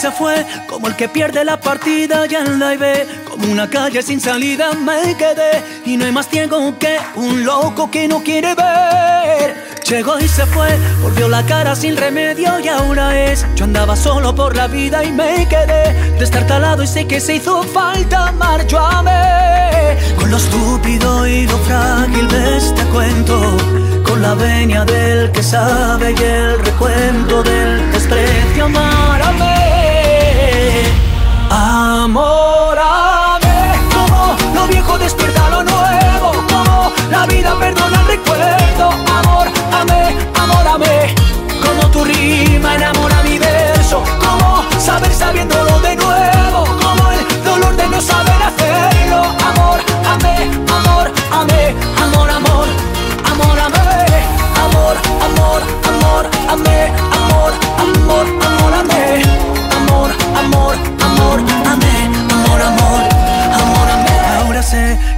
se fue como el que pierde la partida ya la ve como una calle sin salida me quedé. Y no hay más tiempo que un loco que no quiere ver llegó y se fue volvió la cara sin remedio y ahora es yo andaba solo por la vida y me quedé destartalado y sé que se hizo falta amar yo amé. Con lo estúpido y lo frágil de este cuento con la venia del que sabe y el recuento del desprecio amárame Amórame, como lo viejo despierta lo nuevo, como la vida perdona el recuerdo.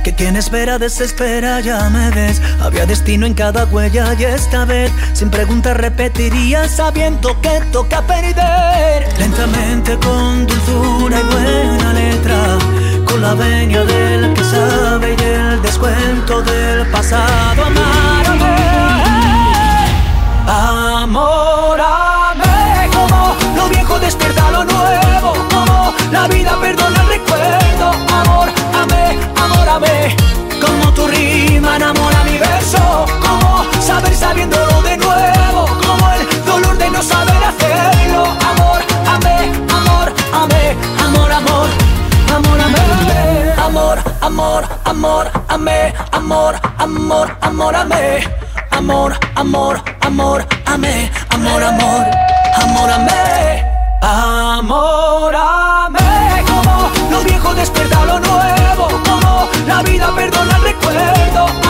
Que quien espera desespera, ya me ves. Había destino en cada huella y esta vez, sin preguntas, repetiría sabiendo que toca perder. Lentamente, con dulzura y buena letra, con la venia del que sabe y el descuento del pasado, rima enamora mi verso. Como saber sabiéndolo de nuevo. Como el dolor de no saber hacerlo. Amor, amé, amor, amé. Amor, amor, amor, amé. Amor, amor, amor, amé. Amor, amor, amor, amé. Amor, amor, amor, amé. Amor, amor, amor, amé. Amor, amé, como lo viejo despierta lo nuevo, como la vida perdona el recuerdo.